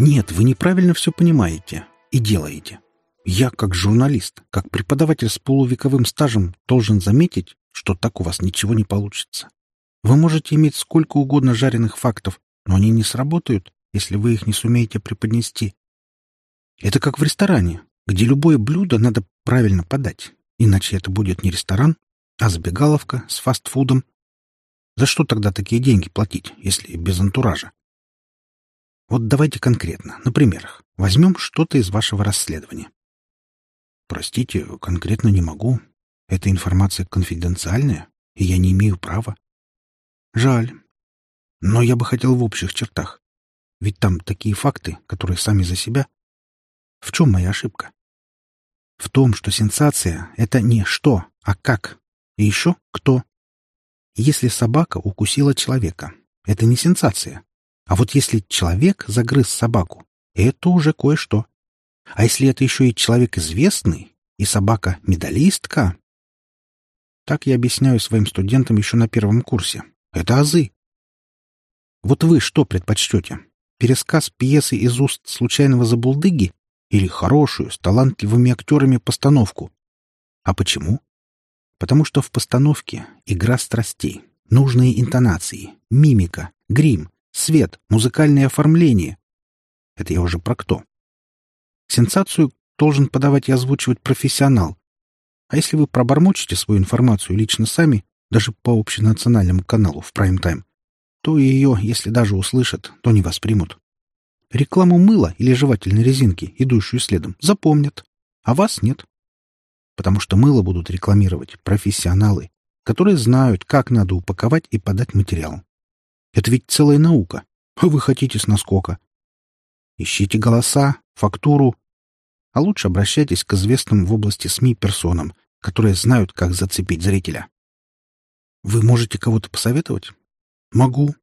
Нет, вы неправильно все понимаете и делаете. Я, как журналист, как преподаватель с полувековым стажем, должен заметить, что так у вас ничего не получится. Вы можете иметь сколько угодно жареных фактов, но они не сработают, если вы их не сумеете преподнести. Это как в ресторане, где любое блюдо надо правильно подать, иначе это будет не ресторан, а забегаловка с фастфудом. За что тогда такие деньги платить, если без антуража? Вот давайте конкретно, на примерах. Возьмем что-то из вашего расследования. Простите, конкретно не могу. Эта информация конфиденциальная, и я не имею права. Жаль. Но я бы хотел в общих чертах. Ведь там такие факты, которые сами за себя. В чем моя ошибка? В том, что сенсация — это не что, а как. И еще кто. Если собака укусила человека, это не сенсация. А вот если человек загрыз собаку, это уже кое-что. А если это еще и человек известный, и собака-медалистка? Так я объясняю своим студентам еще на первом курсе. Это азы. Вот вы что предпочтете? Пересказ пьесы из уст случайного забулдыги или хорошую, с талантливыми актерами постановку? А почему? Потому что в постановке игра страстей, нужные интонации, мимика, грим, свет, музыкальное оформление. Это я уже про кто. Сенсацию должен подавать и озвучивать профессионал. А если вы пробормочете свою информацию лично сами, даже по общенациональному каналу в прайм-тайм, то ее, если даже услышат, то не воспримут. Рекламу мыла или жевательной резинки, идущую следом, запомнят, а вас нет. Потому что мыло будут рекламировать профессионалы, которые знают, как надо упаковать и подать материал. Это ведь целая наука. А вы хотите с наскока. Ищите голоса, фактуру. А лучше обращайтесь к известным в области СМИ персонам, которые знают, как зацепить зрителя. Вы можете кого-то посоветовать? Могу.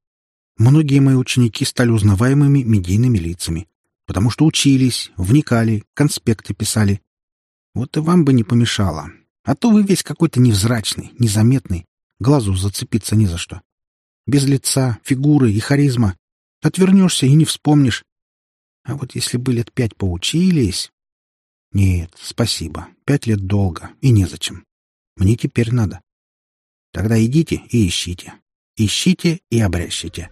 Многие мои ученики стали узнаваемыми медийными лицами, потому что учились, вникали, конспекты писали. Вот и вам бы не помешало. А то вы весь какой-то невзрачный, незаметный, глазу зацепиться не за что без лица, фигуры и харизма. Отвернешься и не вспомнишь. А вот если бы лет пять поучились... Нет, спасибо. Пять лет долго, и незачем. Мне теперь надо. Тогда идите и ищите. Ищите и обрящите.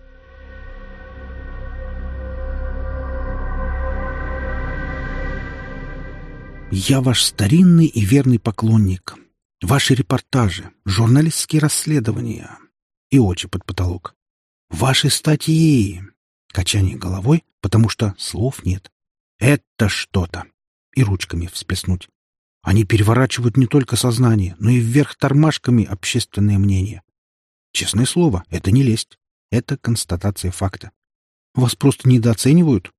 Я ваш старинный и верный поклонник. Ваши репортажи, журналистские расследования, и очи под потолок. «Ваши статьи!» Качание головой, потому что слов нет. «Это что-то!» И ручками всплеснуть. Они переворачивают не только сознание, но и вверх тормашками общественное мнение. Честное слово, это не лесть. Это констатация факта. Вас просто недооценивают.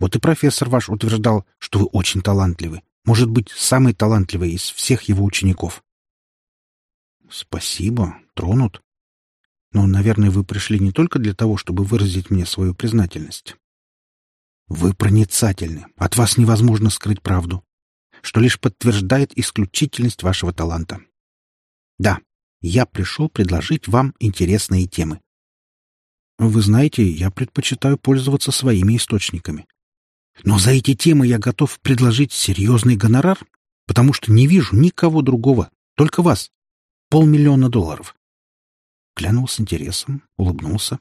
Вот и профессор ваш утверждал, что вы очень талантливы. Может быть, самый талантливый из всех его учеников. Спасибо, тронут. Но, наверное, вы пришли не только для того, чтобы выразить мне свою признательность. Вы проницательны. От вас невозможно скрыть правду, что лишь подтверждает исключительность вашего таланта. Да, я пришел предложить вам интересные темы. Вы знаете, я предпочитаю пользоваться своими источниками. Но за эти темы я готов предложить серьезный гонорар, потому что не вижу никого другого, только вас. Полмиллиона долларов. Глянул с интересом, улыбнулся.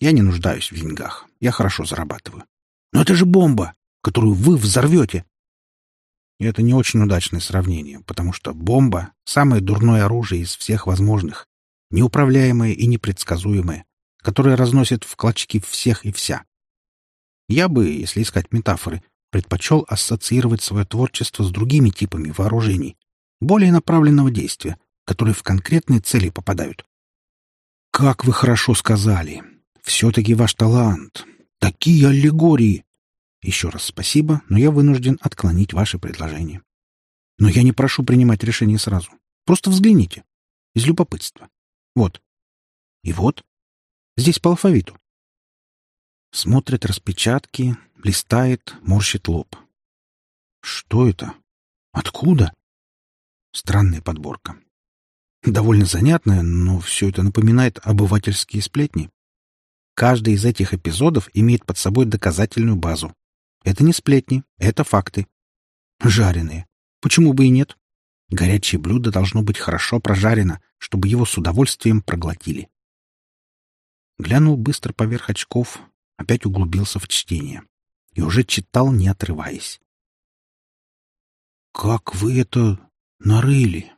Я не нуждаюсь в деньгах. Я хорошо зарабатываю. Но это же бомба, которую вы взорвете. Это не очень удачное сравнение, потому что бомба — самое дурное оружие из всех возможных, неуправляемое и непредсказуемое, которое разносит в клочки всех и вся. Я бы, если искать метафоры, предпочел ассоциировать свое творчество с другими типами вооружений, более направленного действия, которые в конкретные цели попадают. «Как вы хорошо сказали! Все-таки ваш талант! Такие аллегории!» Еще раз спасибо, но я вынужден отклонить ваше предложение. Но я не прошу принимать решение сразу. Просто взгляните. Из любопытства. Вот. И вот. Здесь по алфавиту. Смотрит распечатки, листает, морщит лоб. Что это? Откуда? Странная подборка. Довольно занятная, но все это напоминает обывательские сплетни. Каждый из этих эпизодов имеет под собой доказательную базу. Это не сплетни, это факты. Жареные. Почему бы и нет? Горячее блюдо должно быть хорошо прожарено, чтобы его с удовольствием проглотили. Глянул быстро поверх очков, опять углубился в чтение. И уже читал, не отрываясь. «Как вы это нарыли?»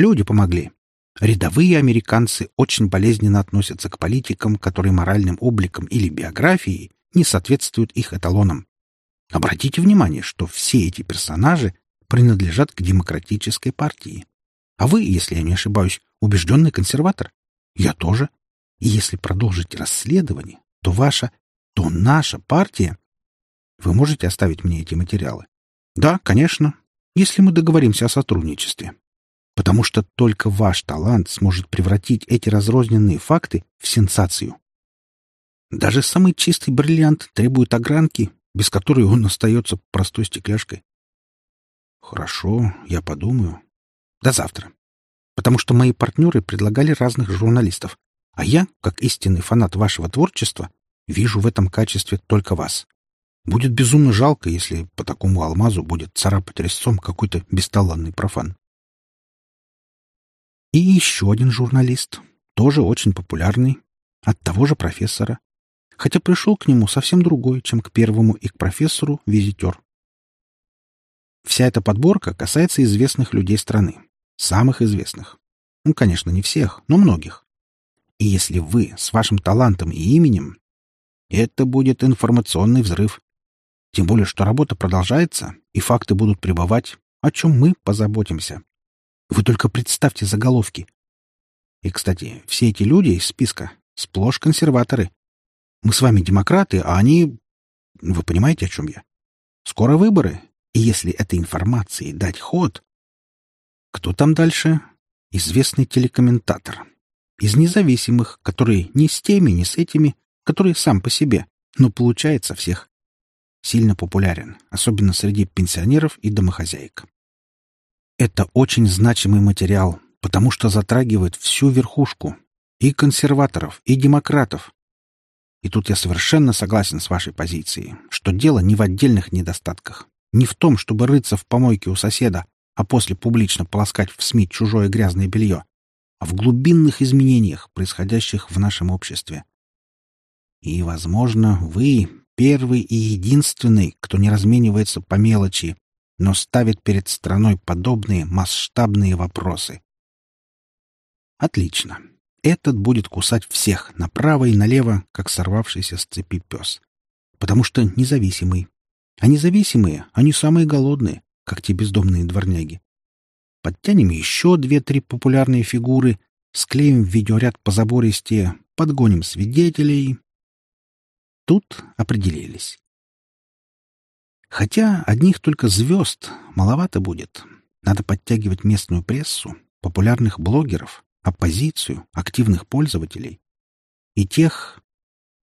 «Люди помогли. Рядовые американцы очень болезненно относятся к политикам, которые моральным обликом или биографией не соответствуют их эталонам. Обратите внимание, что все эти персонажи принадлежат к демократической партии. А вы, если я не ошибаюсь, убежденный консерватор. Я тоже. И если продолжите расследование, то ваша, то наша партия... Вы можете оставить мне эти материалы? Да, конечно, если мы договоримся о сотрудничестве потому что только ваш талант сможет превратить эти разрозненные факты в сенсацию. Даже самый чистый бриллиант требует огранки, без которой он остается простой стекляшкой. Хорошо, я подумаю. До завтра. Потому что мои партнеры предлагали разных журналистов, а я, как истинный фанат вашего творчества, вижу в этом качестве только вас. Будет безумно жалко, если по такому алмазу будет царапать резцом какой-то бесталанный профан. И еще один журналист, тоже очень популярный, от того же профессора, хотя пришел к нему совсем другой, чем к первому и к профессору визитер. Вся эта подборка касается известных людей страны, самых известных. Ну, конечно, не всех, но многих. И если вы с вашим талантом и именем, это будет информационный взрыв. Тем более, что работа продолжается, и факты будут прибывать, о чем мы позаботимся. Вы только представьте заголовки. И, кстати, все эти люди из списка сплошь консерваторы. Мы с вами демократы, а они... Вы понимаете, о чем я? Скоро выборы, и если этой информации дать ход... Кто там дальше? Известный телекомментатор. Из независимых, которые ни с теми, ни с этими, которые сам по себе, но получается всех. Сильно популярен, особенно среди пенсионеров и домохозяек. Это очень значимый материал, потому что затрагивает всю верхушку и консерваторов, и демократов. И тут я совершенно согласен с вашей позицией, что дело не в отдельных недостатках, не в том, чтобы рыться в помойке у соседа, а после публично полоскать в СМИ чужое грязное белье, а в глубинных изменениях, происходящих в нашем обществе. И, возможно, вы первый и единственный, кто не разменивается по мелочи но ставит перед страной подобные масштабные вопросы. Отлично. Этот будет кусать всех направо и налево, как сорвавшийся с цепи пес. Потому что независимый. А независимые, они самые голодные, как те бездомные дворняги. Подтянем еще две-три популярные фигуры, склеим видеоряд по забористе, подгоним свидетелей. Тут определились. Хотя одних только звезд маловато будет. Надо подтягивать местную прессу, популярных блогеров, оппозицию, активных пользователей. И тех,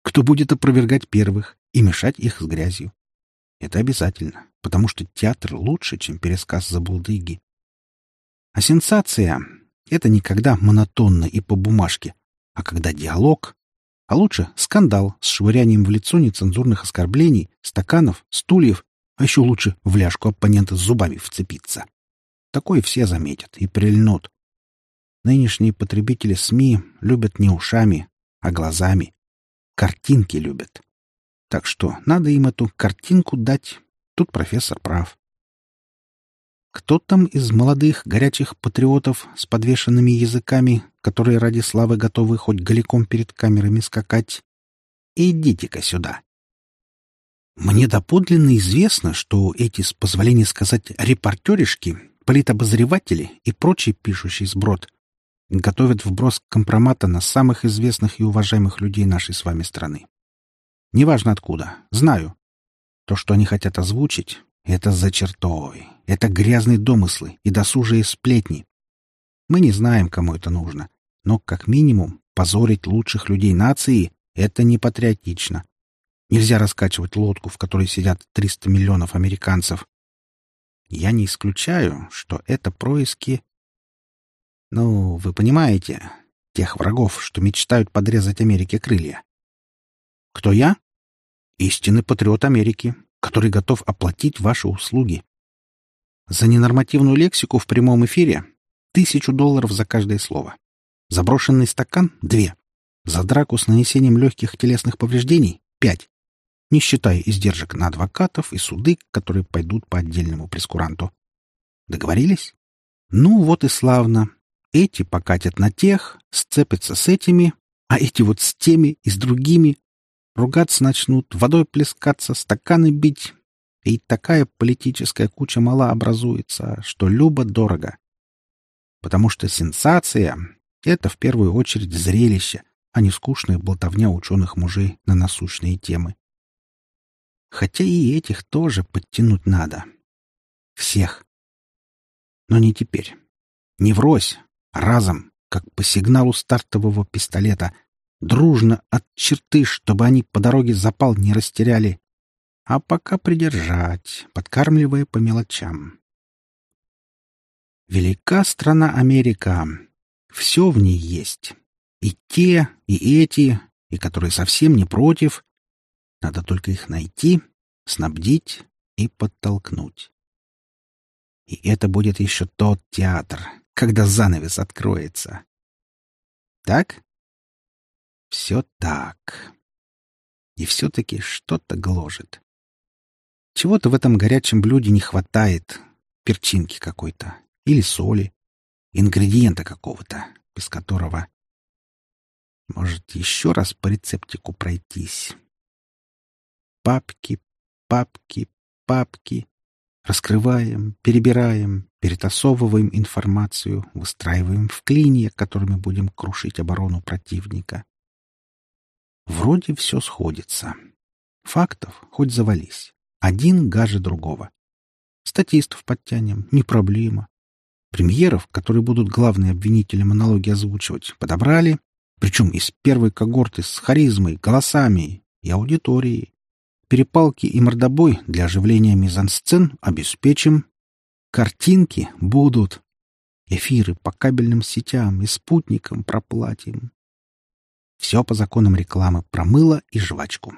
кто будет опровергать первых и мешать их с грязью. Это обязательно, потому что театр лучше, чем пересказ за булдыги. А сенсация — это не когда монотонно и по бумажке, а когда диалог, а лучше скандал с швырянием в лицо нецензурных оскорблений, стаканов, стульев, а еще лучше в ляжку оппонента с зубами вцепиться. Такое все заметят и прильнут. Нынешние потребители СМИ любят не ушами, а глазами. Картинки любят. Так что надо им эту картинку дать. Тут профессор прав. Кто там из молодых горячих патриотов с подвешенными языками, которые ради славы готовы хоть голиком перед камерами скакать? Идите-ка сюда. Мне доподлинно известно, что эти, с позволения сказать, репортеришки, политобозреватели и прочий пишущий сброд готовят вброс компромата на самых известных и уважаемых людей нашей с вами страны. Неважно откуда, знаю. То, что они хотят озвучить, это за чертой. Это грязные домыслы и досужие сплетни. Мы не знаем, кому это нужно. Но, как минимум, позорить лучших людей нации — это не патриотично. Нельзя раскачивать лодку, в которой сидят 300 миллионов американцев. Я не исключаю, что это происки... Ну, вы понимаете, тех врагов, что мечтают подрезать Америке крылья. Кто я? Истинный патриот Америки, который готов оплатить ваши услуги. За ненормативную лексику в прямом эфире тысячу долларов за каждое слово. Заброшенный стакан — две. За драку с нанесением легких телесных повреждений — пять. Не считая издержек на адвокатов и суды, которые пойдут по отдельному прескуранту. Договорились? Ну вот и славно. Эти покатят на тех, сцепятся с этими, а эти вот с теми и с другими. Ругаться начнут, водой плескаться, стаканы бить. И такая политическая куча мала образуется, что любо-дорого. Потому что сенсация — это в первую очередь зрелище, а не скучная болтовня ученых мужей на насущные темы. Хотя и этих тоже подтянуть надо. Всех. Но не теперь. Не врозь, а разом, как по сигналу стартового пистолета, дружно от черты, чтобы они по дороге запал не растеряли, а пока придержать, подкармливая по мелочам. Велика страна Америка. Все в ней есть. И те, и эти, и которые совсем не против. Надо только их найти, снабдить и подтолкнуть. И это будет еще тот театр, когда занавес откроется. Так? Все так. И все-таки что-то гложет. Чего-то в этом горячем блюде не хватает. Перчинки какой-то. Или соли. Ингредиента какого-то, без которого... Может, еще раз по рецептику пройтись. Папки, папки, папки. Раскрываем, перебираем, перетасовываем информацию, выстраиваем в клинья, которыми будем крушить оборону противника. Вроде все сходится. Фактов хоть завались. Один гаже другого. Статистов подтянем, не проблема. Премьеров, которые будут главные обвинители монологи озвучивать, подобрали, причем из первой когорты с харизмой, голосами и аудиторией. Перепалки и мордобой для оживления мизансцен обеспечим. Картинки будут. Эфиры по кабельным сетям и спутникам проплатим. Все по законам рекламы про мыло и жвачку.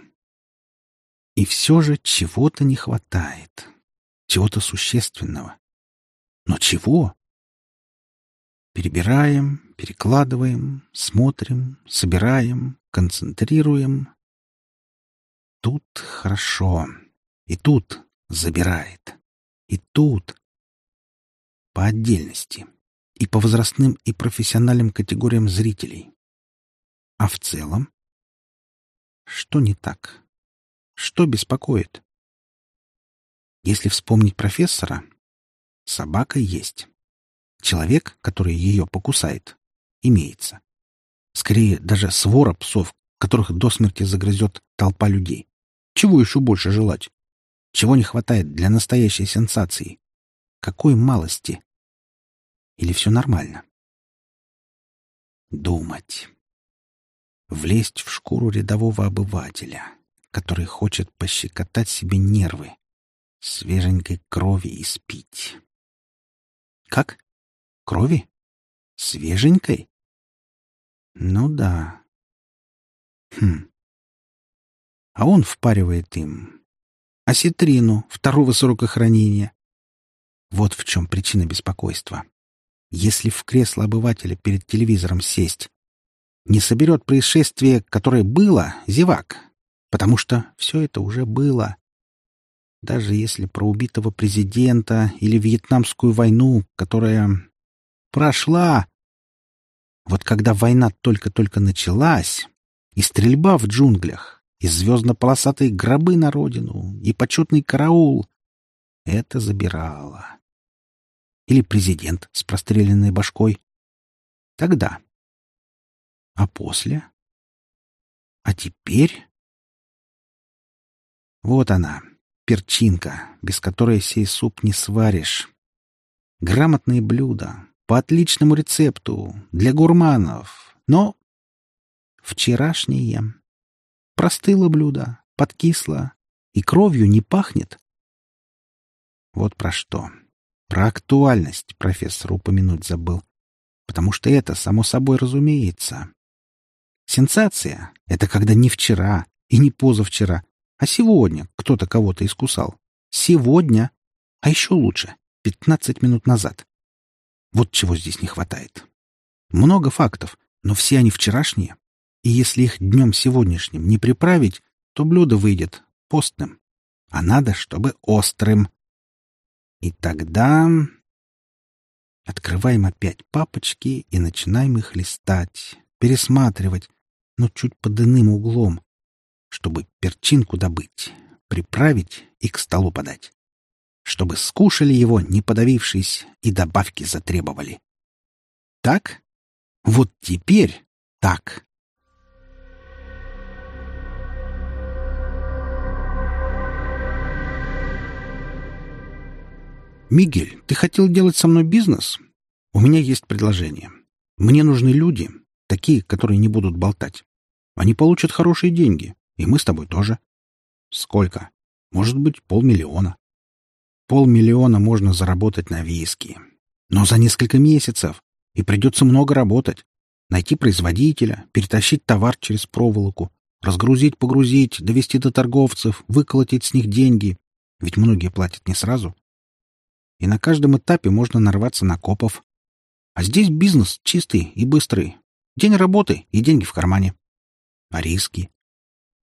И все же чего-то не хватает. Чего-то существенного. Но чего? Перебираем, перекладываем, смотрим, собираем, концентрируем, тут хорошо, и тут забирает, и тут по отдельности, и по возрастным и профессиональным категориям зрителей. А в целом? Что не так? Что беспокоит? Если вспомнить профессора, собака есть. Человек, который ее покусает, имеется. Скорее, даже свора псов, которых до смерти загрызет толпа людей. Чего еще больше желать? Чего не хватает для настоящей сенсации? Какой малости? Или все нормально? Думать. Влезть в шкуру рядового обывателя, который хочет пощекотать себе нервы, свеженькой крови испить. Как? Крови? Свеженькой? Ну да. Хм а он впаривает им осетрину второго срока хранения. Вот в чем причина беспокойства. Если в кресло обывателя перед телевизором сесть, не соберет происшествие, которое было, зевак, потому что все это уже было. Даже если про убитого президента или Вьетнамскую войну, которая прошла. Вот когда война только-только началась, и стрельба в джунглях, и звездно-полосатые гробы на родину, и почетный караул. Это забирало. Или президент с простреленной башкой. Тогда. А после? А теперь? Вот она, перчинка, без которой сей суп не сваришь. Грамотные блюда, по отличному рецепту, для гурманов, но вчерашние Простыло блюдо, подкисло и кровью не пахнет. Вот про что. Про актуальность профессор упомянуть забыл. Потому что это, само собой, разумеется. Сенсация — это когда не вчера, И не позавчера, а сегодня кто-то кого-то искусал. Сегодня. А еще лучше. Пятнадцать минут назад. Вот чего здесь не хватает. Много фактов, но все они вчерашние. И если их днем сегодняшним не приправить, то блюдо выйдет постным. А надо, чтобы острым. И тогда... Открываем опять папочки и начинаем их листать, пересматривать, но чуть под иным углом, чтобы перчинку добыть, приправить и к столу подать. Чтобы скушали его, не подавившись, и добавки затребовали. Так? Вот теперь так. «Мигель, ты хотел делать со мной бизнес? У меня есть предложение. Мне нужны люди, такие, которые не будут болтать. Они получат хорошие деньги, и мы с тобой тоже. Сколько? Может быть, полмиллиона. Полмиллиона можно заработать на виски. Но за несколько месяцев. И придется много работать. Найти производителя, перетащить товар через проволоку, разгрузить, погрузить, довести до торговцев, выколотить с них деньги. Ведь многие платят не сразу. И на каждом этапе можно нарваться на копов. А здесь бизнес чистый и быстрый. День работы и деньги в кармане. А риски?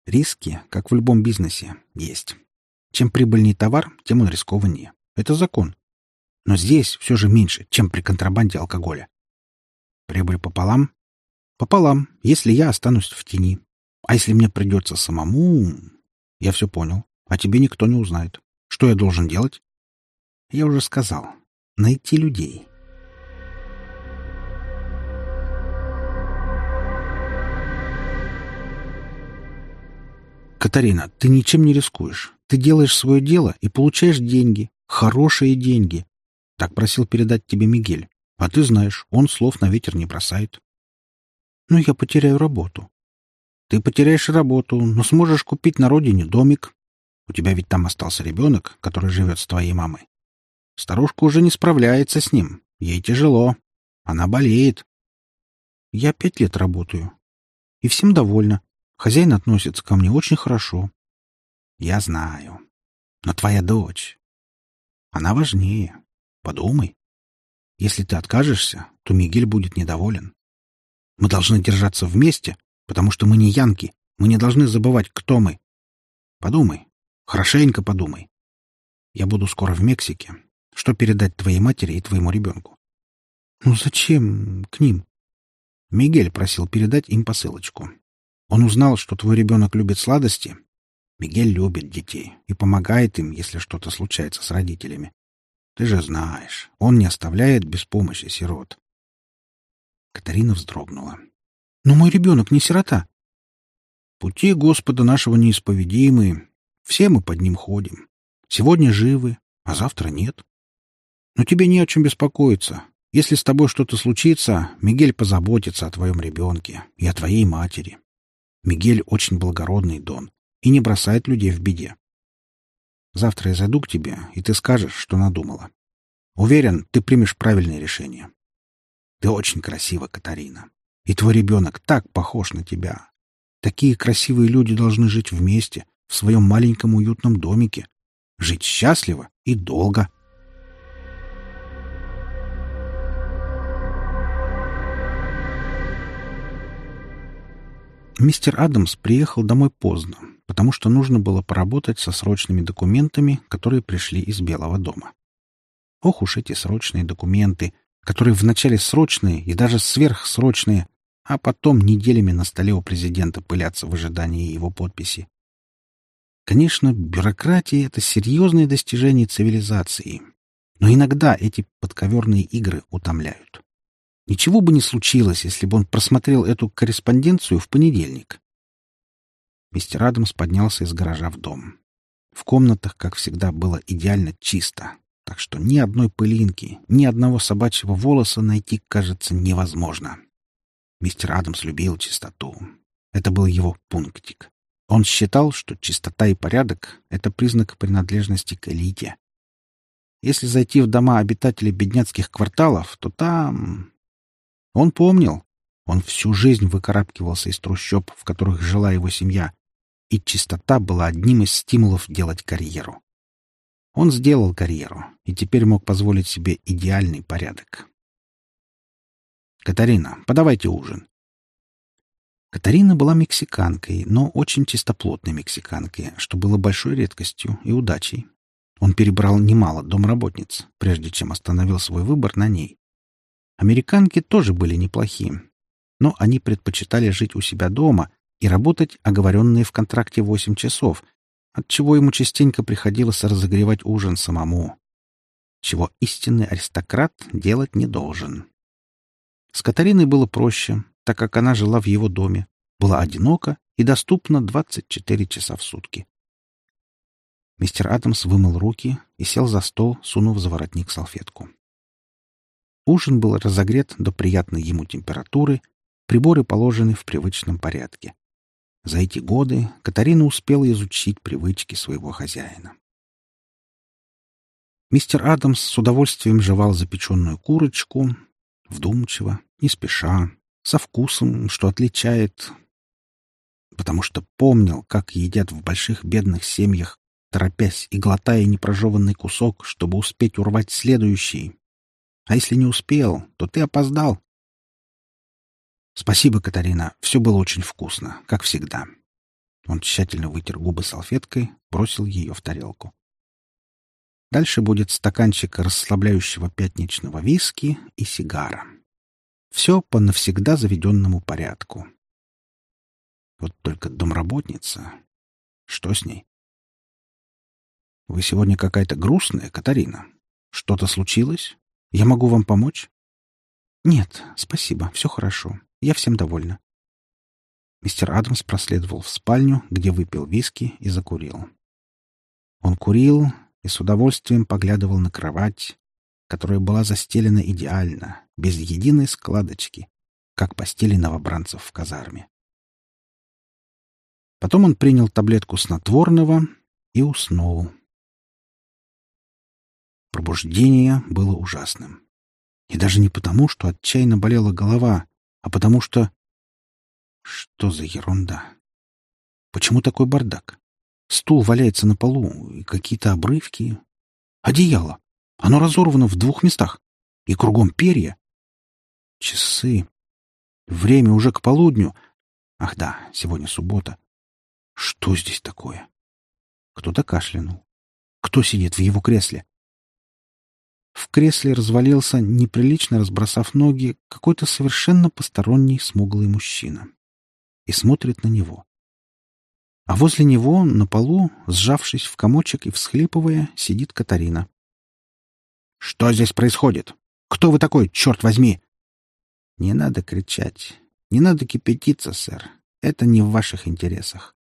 Риски, как в любом бизнесе, есть. Чем прибыльнее товар, тем он рискованнее. Это закон. Но здесь все же меньше, чем при контрабанде алкоголя. Прибыль пополам? Пополам, если я останусь в тени. А если мне придется самому... Я все понял. А тебе никто не узнает. Что я должен делать? Я уже сказал. Найти людей. Катарина, ты ничем не рискуешь. Ты делаешь свое дело и получаешь деньги. Хорошие деньги. Так просил передать тебе Мигель. А ты знаешь, он слов на ветер не бросает. Ну, я потеряю работу. Ты потеряешь работу, но сможешь купить на родине домик. У тебя ведь там остался ребенок, который живет с твоей мамой. Старушка уже не справляется с ним. Ей тяжело. Она болеет. Я пять лет работаю. И всем довольна. Хозяин относится ко мне очень хорошо. Я знаю. Но твоя дочь... Она важнее. Подумай. Если ты откажешься, то Мигель будет недоволен. Мы должны держаться вместе, потому что мы не янки. Мы не должны забывать, кто мы. Подумай. Хорошенько подумай. Я буду скоро в Мексике. Что передать твоей матери и твоему ребенку? Ну зачем к ним? Мигель просил передать им посылочку. Он узнал, что твой ребенок любит сладости. Мигель любит детей и помогает им, если что-то случается с родителями. Ты же знаешь, он не оставляет без помощи сирот. Катарина вздрогнула. «Но мой ребенок не сирота». «Пути Господа нашего неисповедимы. Все мы под ним ходим. Сегодня живы, а завтра нет. Но тебе не о чем беспокоиться. Если с тобой что-то случится, Мигель позаботится о твоем ребенке и о твоей матери. Мигель очень благородный Дон и не бросает людей в беде. Завтра я зайду к тебе, и ты скажешь, что надумала. Уверен, ты примешь правильное решение. Ты очень красива, Катарина. И твой ребенок так похож на тебя. Такие красивые люди должны жить вместе, в своем маленьком уютном домике. Жить счастливо и долго. — Мистер Адамс приехал домой поздно, потому что нужно было поработать со срочными документами, которые пришли из Белого дома. Ох уж эти срочные документы, которые вначале срочные и даже сверхсрочные, а потом неделями на столе у президента пылятся в ожидании его подписи. Конечно, бюрократия — это серьезное достижение цивилизации, но иногда эти подковерные игры утомляют. Ничего бы не случилось, если бы он просмотрел эту корреспонденцию в понедельник. Мистер Адамс поднялся из гаража в дом. В комнатах, как всегда, было идеально чисто, так что ни одной пылинки, ни одного собачьего волоса найти, кажется, невозможно. Мистер Адамс любил чистоту. Это был его пунктик. Он считал, что чистота и порядок — это признак принадлежности к элите. Если зайти в дома обитателей бедняцких кварталов, то там он помнил. Он всю жизнь выкарабкивался из трущоб, в которых жила его семья, и чистота была одним из стимулов делать карьеру. Он сделал карьеру и теперь мог позволить себе идеальный порядок. «Катарина, подавайте ужин». Катарина была мексиканкой, но очень чистоплотной мексиканкой, что было большой редкостью и удачей. Он перебрал немало домработниц, прежде чем остановил свой выбор на ней. Американки тоже были неплохие, но они предпочитали жить у себя дома и работать оговоренные в контракте 8 часов, отчего ему частенько приходилось разогревать ужин самому, чего истинный аристократ делать не должен. С Катариной было проще, так как она жила в его доме, была одинока и доступна 24 часа в сутки. Мистер Адамс вымыл руки и сел за стол, сунув за воротник салфетку. Ужин был разогрет до приятной ему температуры, приборы положены в привычном порядке. За эти годы Катарина успела изучить привычки своего хозяина. Мистер Адамс с удовольствием жевал запеченную курочку, вдумчиво, не спеша, со вкусом, что отличает, потому что помнил, как едят в больших бедных семьях, торопясь и глотая непрожеванный кусок, чтобы успеть урвать следующий. А если не успел, то ты опоздал. «Спасибо, Катарина. Все было очень вкусно, как всегда». Он тщательно вытер губы салфеткой, бросил ее в тарелку. Дальше будет стаканчик расслабляющего пятничного виски и сигара. Все по навсегда заведенному порядку. Вот только домработница... Что с ней? Вы сегодня какая-то грустная, Катарина. Что-то случилось? Я могу вам помочь? Нет, спасибо, все хорошо. Я всем довольна. Мистер Адамс проследовал в спальню, где выпил виски и закурил. Он курил и с удовольствием поглядывал на кровать, которая была застелена идеально, без единой складочки, как постели новобранцев в казарме. Потом он принял таблетку снотворного и уснул. Пробуждение было ужасным. И даже не потому, что отчаянно болела голова, а потому что... Что за ерунда? Почему такой бардак? Стул валяется на полу, и какие-то обрывки. Одеяло. Оно разорвано в двух местах. И кругом перья. Часы. Время уже к полудню. Ах да, сегодня суббота. Что здесь такое? Кто-то кашлянул. Кто сидит в его кресле? В кресле развалился, неприлично разбросав ноги, какой-то совершенно посторонний смуглый мужчина. И смотрит на него. А возле него, на полу, сжавшись в комочек и всхлипывая, сидит Катарина. «Что здесь происходит? Кто вы такой, черт возьми?» «Не надо кричать. Не надо кипятиться, сэр. Это не в ваших интересах».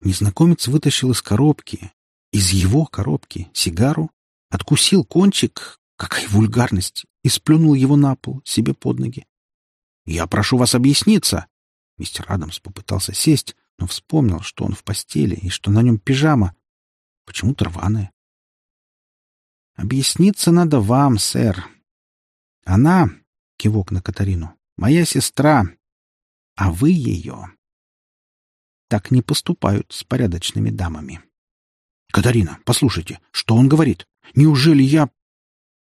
Незнакомец вытащил из коробки, из его коробки, сигару Откусил кончик, какая вульгарность, и сплюнул его на пол, себе под ноги. «Я прошу вас объясниться!» Мистер Адамс попытался сесть, но вспомнил, что он в постели и что на нем пижама. Почему-то рваная. «Объясниться надо вам, сэр. Она, — кивок на Катарину, — моя сестра, а вы ее. Так не поступают с порядочными дамами». «Катарина, послушайте, что он говорит?» Неужели я...»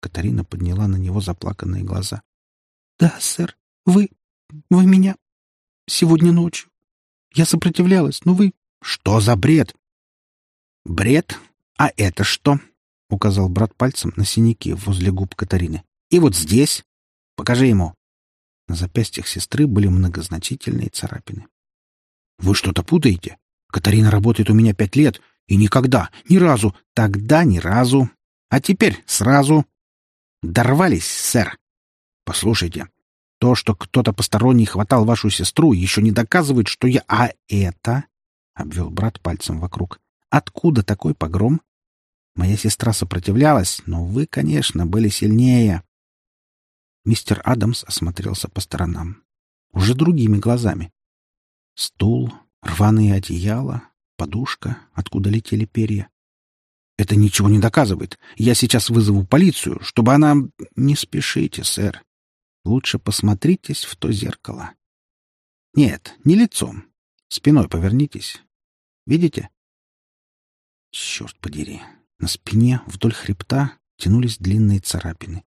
Катарина подняла на него заплаканные глаза. «Да, сэр, вы... вы меня... сегодня ночью. Я сопротивлялась, но вы...» «Что за бред?» «Бред? А это что?» — указал брат пальцем на синяки возле губ Катарины. «И вот здесь. Покажи ему». На запястьях сестры были многозначительные царапины. «Вы что-то путаете? Катарина работает у меня пять лет, и никогда, ни разу, тогда ни разу а теперь сразу... Дорвались, сэр. Послушайте, то, что кто-то посторонний хватал вашу сестру, еще не доказывает, что я... А это... — обвел брат пальцем вокруг. «Откуда такой погром? Моя сестра сопротивлялась, но вы, конечно, были сильнее». Мистер Адамс осмотрелся по сторонам. Уже другими глазами. Стул, рваные одеяла, подушка, откуда летели перья. Это ничего не доказывает. Я сейчас вызову полицию, чтобы она... Не спешите, сэр. Лучше посмотритесь в то зеркало. Нет, не лицом. Спиной повернитесь. Видите? Черт подери. На спине вдоль хребта тянулись длинные царапины.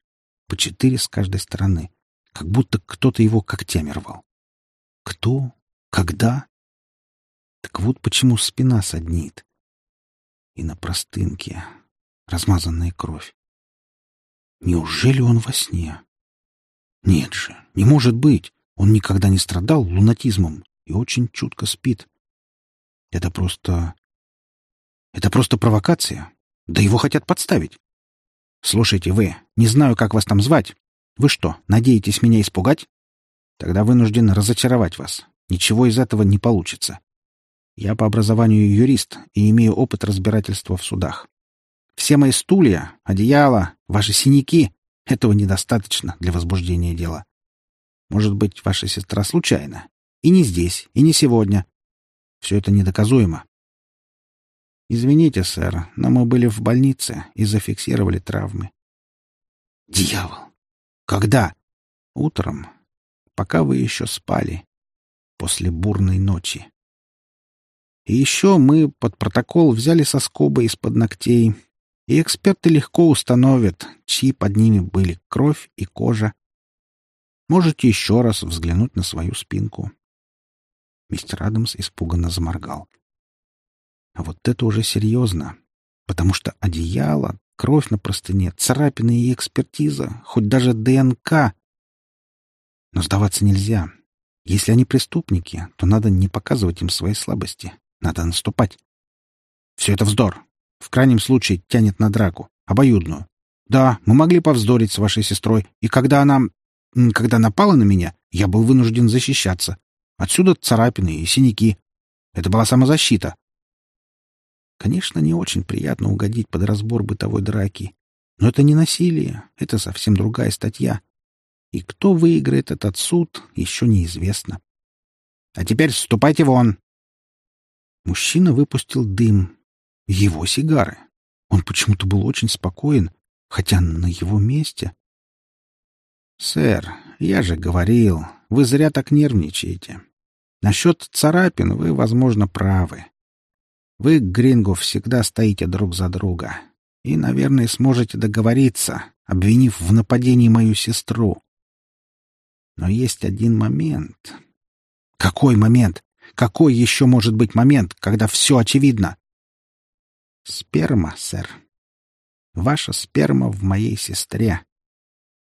По четыре с каждой стороны. Как будто кто-то его когтями рвал. Кто? Когда? Так вот почему спина саднит. И на простынке размазанная кровь. Неужели он во сне? Нет же, не может быть. Он никогда не страдал лунатизмом и очень чутко спит. Это просто... Это просто провокация. Да его хотят подставить. Слушайте, вы, не знаю, как вас там звать. Вы что, надеетесь меня испугать? Тогда вынужден разочаровать вас. Ничего из этого не получится. Я по образованию юрист и имею опыт разбирательства в судах. Все мои стулья, одеяла, ваши синяки — этого недостаточно для возбуждения дела. Может быть, ваша сестра случайно. И не здесь, и не сегодня. Все это недоказуемо. Извините, сэр, но мы были в больнице и зафиксировали травмы. Дьявол! Когда? Утром, пока вы еще спали, после бурной ночи. И еще мы под протокол взяли соскобы из-под ногтей и эксперты легко установят, чьи под ними были кровь и кожа. Можете еще раз взглянуть на свою спинку. Мистер Адамс испуганно заморгал. А вот это уже серьезно, потому что одеяло, кровь на простыне, царапины и экспертиза, хоть даже ДНК. Но сдаваться нельзя. Если они преступники, то надо не показывать им свои слабости. Надо наступать. Все это вздор. В крайнем случае тянет на драку. Обоюдную. Да, мы могли повздорить с вашей сестрой, и когда она... Когда напала на меня, я был вынужден защищаться. Отсюда царапины и синяки. Это была самозащита. Конечно, не очень приятно угодить под разбор бытовой драки. Но это не насилие, это совсем другая статья. И кто выиграет этот суд, еще неизвестно. А теперь ступайте вон. Мужчина выпустил дым, его сигары. Он почему-то был очень спокоен, хотя на его месте... «Сэр, я же говорил, вы зря так нервничаете. Насчет царапин вы, возможно, правы. Вы, Гринго, всегда стоите друг за друга. И, наверное, сможете договориться, обвинив в нападении мою сестру. Но есть один момент. Какой момент? Какой еще может быть момент, когда все очевидно? Сперма, сэр. Ваша сперма в моей сестре.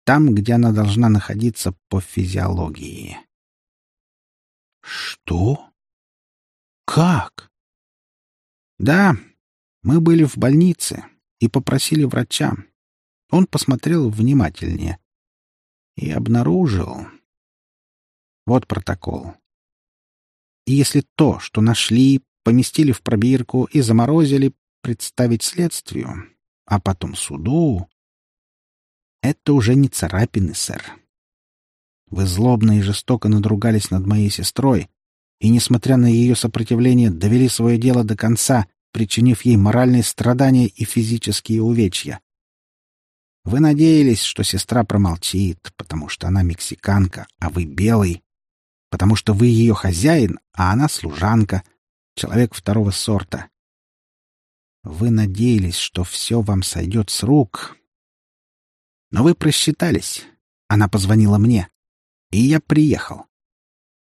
Там, где она должна находиться по физиологии. Что? Как? Да, мы были в больнице и попросили врача. Он посмотрел внимательнее и обнаружил... Вот протокол. И если то, что нашли, поместили в пробирку и заморозили, представить следствию, а потом суду, это уже не царапины, сэр. Вы злобно и жестоко надругались над моей сестрой, и, несмотря на ее сопротивление, довели свое дело до конца, причинив ей моральные страдания и физические увечья. Вы надеялись, что сестра промолчит, потому что она мексиканка, а вы белый, потому что вы ее хозяин, а она служанка, человек второго сорта. Вы надеялись, что все вам сойдет с рук. Но вы просчитались. Она позвонила мне. И я приехал.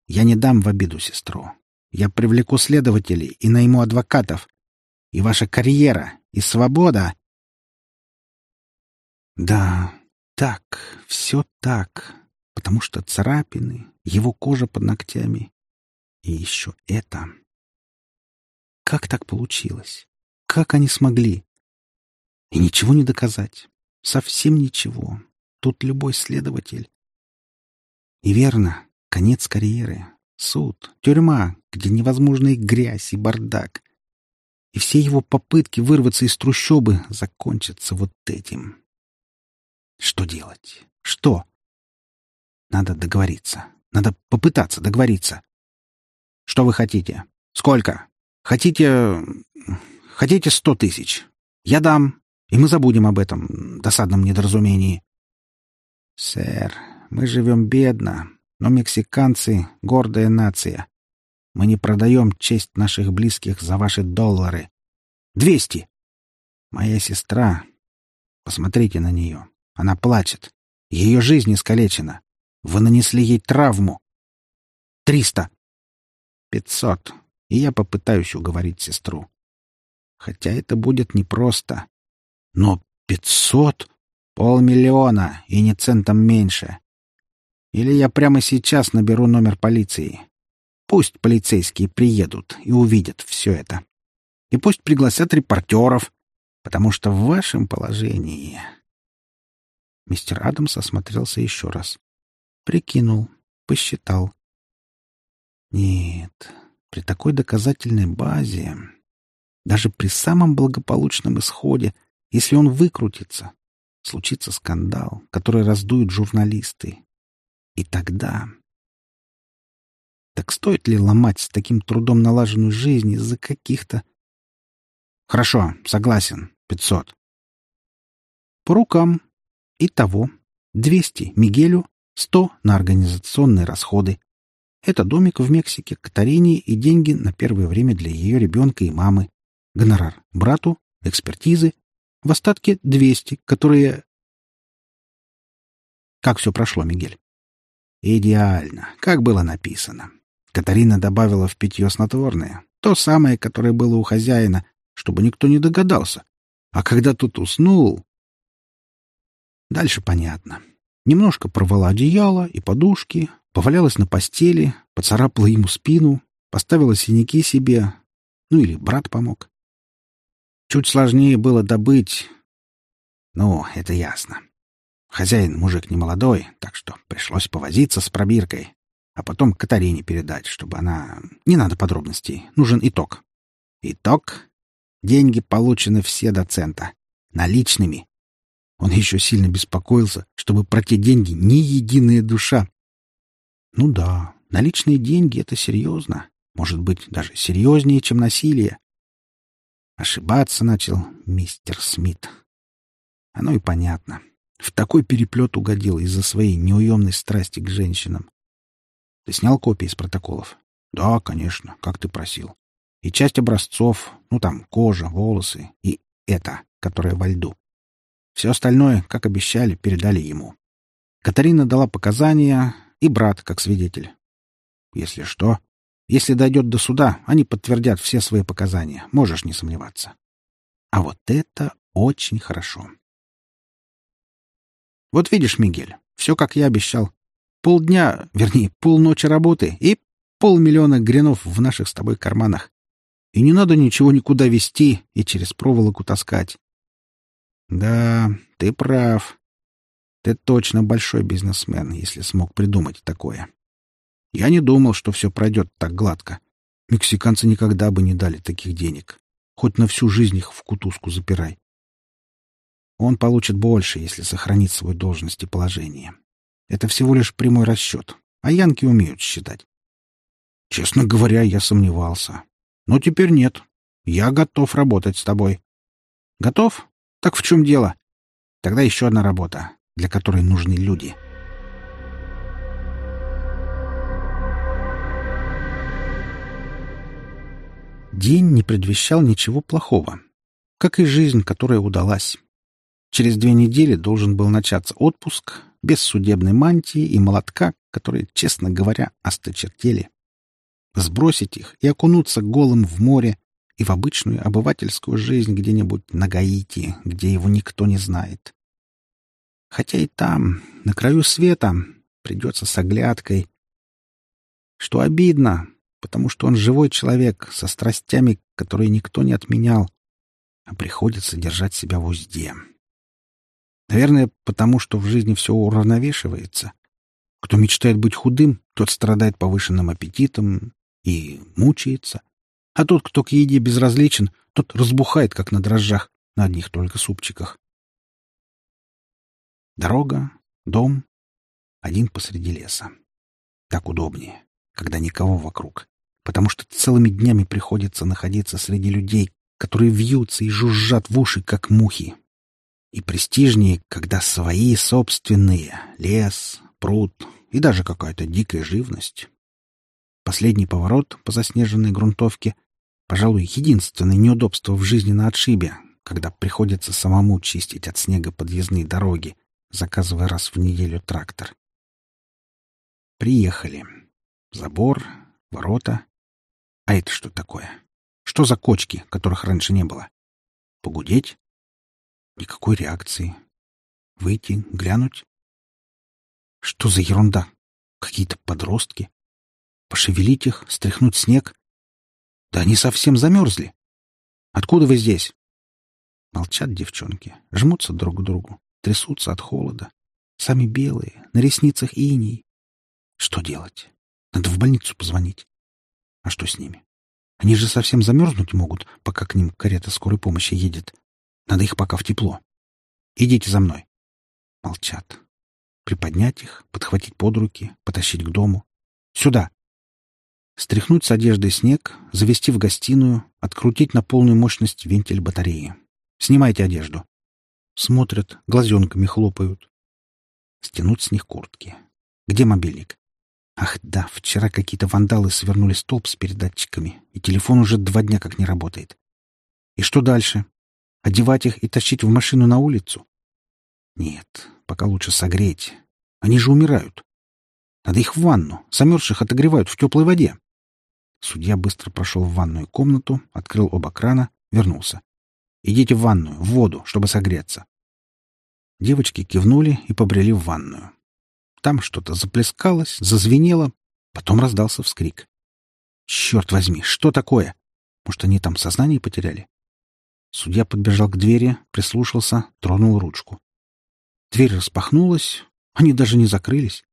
Я не дам в обиду сестру. Я привлеку следователей и найму адвокатов. И ваша карьера, и свобода. Да, так, все так. Потому что царапины, его кожа под ногтями. И еще это. Как так получилось? Как они смогли? И ничего не доказать. Совсем ничего. Тут любой следователь. И верно, конец карьеры. Суд, тюрьма, где невозможна и грязь, и бардак. И все его попытки вырваться из трущобы закончатся вот этим. Что делать? Что? Надо договориться. Надо попытаться договориться. Что вы хотите? Сколько? Хотите... Хотите сто тысяч? Я дам, и мы забудем об этом досадном недоразумении. Сэр, мы живем бедно, но мексиканцы — гордая нация. Мы не продаем честь наших близких за ваши доллары. Двести! Моя сестра... Посмотрите на нее. Она плачет. Ее жизнь искалечена. Вы нанесли ей травму. Триста. Пятьсот. И я попытаюсь уговорить сестру. Хотя это будет непросто. Но пятьсот? Полмиллиона, и не центом меньше. Или я прямо сейчас наберу номер полиции. Пусть полицейские приедут и увидят все это. И пусть пригласят репортеров, потому что в вашем положении... Мистер Адамс осмотрелся еще раз. Прикинул, посчитал. Нет, при такой доказательной базе, даже при самом благополучном исходе, если он выкрутится, случится скандал, который раздуют журналисты. И тогда... Так стоит ли ломать с таким трудом налаженную жизнь из-за каких-то... Хорошо, согласен. Пятьсот. По рукам. Итого. Двести Мигелю, сто на организационные расходы. Это домик в Мексике, Катарине и деньги на первое время для ее ребенка и мамы. Гонорар брату, экспертизы. В остатке двести, которые... Как все прошло, Мигель? Идеально, как было написано. Катарина добавила в питье снотворное, то самое, которое было у хозяина, чтобы никто не догадался. А когда тот уснул... Дальше понятно. Немножко порвала одеяло и подушки, повалялась на постели, поцарапала ему спину, поставила синяки себе, ну или брат помог. Чуть сложнее было добыть... Ну, это ясно. Хозяин мужик не молодой, так что пришлось повозиться с пробиркой, а потом Катарине передать, чтобы она... Не надо подробностей, нужен итог. Итог. Деньги получены все до цента. Наличными. Он еще сильно беспокоился, чтобы про те деньги ни единая душа. Ну да, наличные деньги — это серьезно. Может быть, даже серьезнее, чем насилие. Ошибаться начал мистер Смит. Оно и понятно. В такой переплет угодил из-за своей неуемной страсти к женщинам. Ты снял копии из протоколов? Да, конечно, как ты просил. И часть образцов, ну там, кожа, волосы и это, которое во льду. Все остальное, как обещали, передали ему. Катарина дала показания, и брат как свидетель. Если что, если дойдет до суда, они подтвердят все свои показания, можешь не сомневаться. А вот это очень хорошо. Вот видишь, Мигель, все, как я обещал. Полдня, вернее, полночи работы и полмиллиона гренов в наших с тобой карманах. И не надо ничего никуда везти и через проволоку таскать. Да, ты прав. Ты точно большой бизнесмен, если смог придумать такое. Я не думал, что все пройдет так гладко. Мексиканцы никогда бы не дали таких денег. Хоть на всю жизнь их в кутузку запирай. Он получит больше, если сохранит свою должность и положение. Это всего лишь прямой расчет, а янки умеют считать. Честно говоря, я сомневался. Но теперь нет. Я готов работать с тобой. Готов? Так в чем дело? Тогда еще одна работа, для которой нужны люди. День не предвещал ничего плохого, как и жизнь, которая удалась. Через две недели должен был начаться отпуск, без судебной мантии и молотка, которые, честно говоря, осточертели. Сбросить их и окунуться голым в море и в обычную обывательскую жизнь где-нибудь на Гаити, где его никто не знает. Хотя и там, на краю света, придется с оглядкой. Что обидно, потому что он живой человек со страстями, которые никто не отменял, а приходится держать себя в узде. Наверное, потому что в жизни все уравновешивается. Кто мечтает быть худым, тот страдает повышенным аппетитом и мучается. А тот, кто к еде безразличен, тот разбухает, как на дрожжах, на одних только супчиках. Дорога, дом, один посреди леса. Так удобнее, когда никого вокруг, потому что целыми днями приходится находиться среди людей, которые вьются и жужжат в уши, как мухи, и престижнее, когда свои собственные — лес, пруд и даже какая-то дикая живность. Последний поворот по заснеженной грунтовке. Пожалуй, единственное неудобство в жизни на отшибе, когда приходится самому чистить от снега подъездные дороги, заказывая раз в неделю трактор. Приехали. Забор, ворота. А это что такое? Что за кочки, которых раньше не было? Погудеть? Никакой реакции. Выйти, глянуть? Что за ерунда? Какие-то подростки? Пошевелить их, стряхнуть снег? Да они совсем замерзли. Откуда вы здесь? Молчат девчонки, жмутся друг к другу, трясутся от холода. Сами белые, на ресницах иней. Что делать? Надо в больницу позвонить. А что с ними? Они же совсем замерзнуть могут, пока к ним карета скорой помощи едет. Надо их пока в тепло. Идите за мной. Молчат. Приподнять их, подхватить под руки, потащить к дому. Сюда. Стряхнуть с одежды снег, завести в гостиную, открутить на полную мощность вентиль батареи. Снимайте одежду. Смотрят, глазенками хлопают. Стянуть с них куртки. Где мобильник? Ах да, вчера какие-то вандалы свернули столб с передатчиками, и телефон уже два дня как не работает. И что дальше? Одевать их и тащить в машину на улицу? Нет, пока лучше согреть. Они же умирают. Надо их в ванну. Замерзших отогревают в теплой воде. Судья быстро прошел в ванную комнату, открыл оба крана, вернулся. Идите в ванную, в воду, чтобы согреться. Девочки кивнули и побрели в ванную. Там что-то заплескалось, зазвенело, потом раздался вскрик. «Черт возьми, что такое? Может, они там сознание потеряли?» Судья подбежал к двери, прислушался, тронул ручку. Дверь распахнулась, они даже не закрылись.